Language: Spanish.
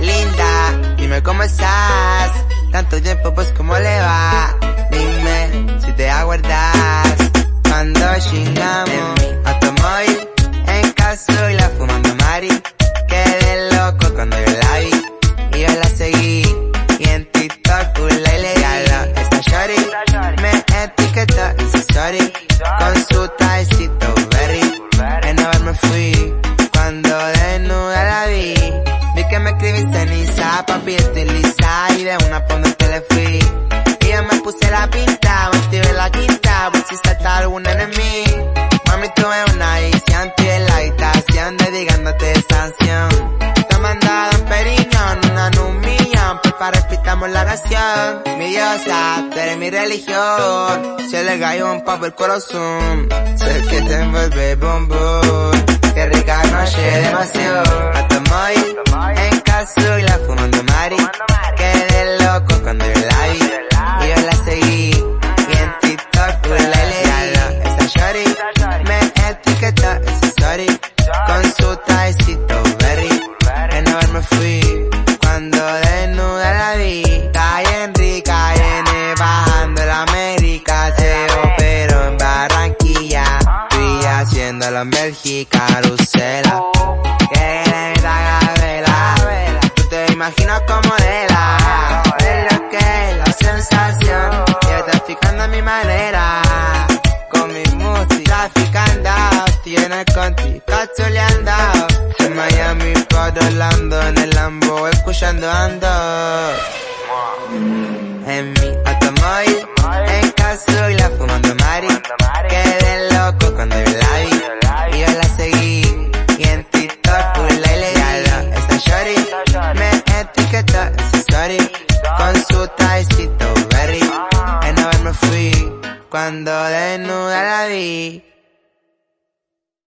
Linda, dime cómo estás. Tanto tiempo, pues cómo le va. Dime si te aguardas. Cuando chingamos a Tomoy en caso y la fumando Mari. Quedé loco cuando yo la vi y yo la seguí. En Isa, papi, estoy lisa y de una ponerte le fui. Y yo me puse la pinta, me activé la quinta, por si salta alguna en mí. Mami, tuve una edición, tuve la habitación dedicándote sanción. Te mandado un periñón, una numillón, porfa repitamos la canción. Mi diosa, tú eres mi religión, se le cayó un papo el corazón. Sé que te envuelve bombón, haciéndolo en Bélgica, Lucela. Que neta Gabela, tú te imaginas como de la, de lo que es la sensación. Yo traficando a mi manera, con mi música traficando. Tiene conti, cacholeando. En Miami, por Orlando, en el Lambo, escuchando ando. En mi automóvil, en caso y la fumando Mari. Quedé loco cuando yo la story con su taecito berry. En me fui cuando desnuda la vi.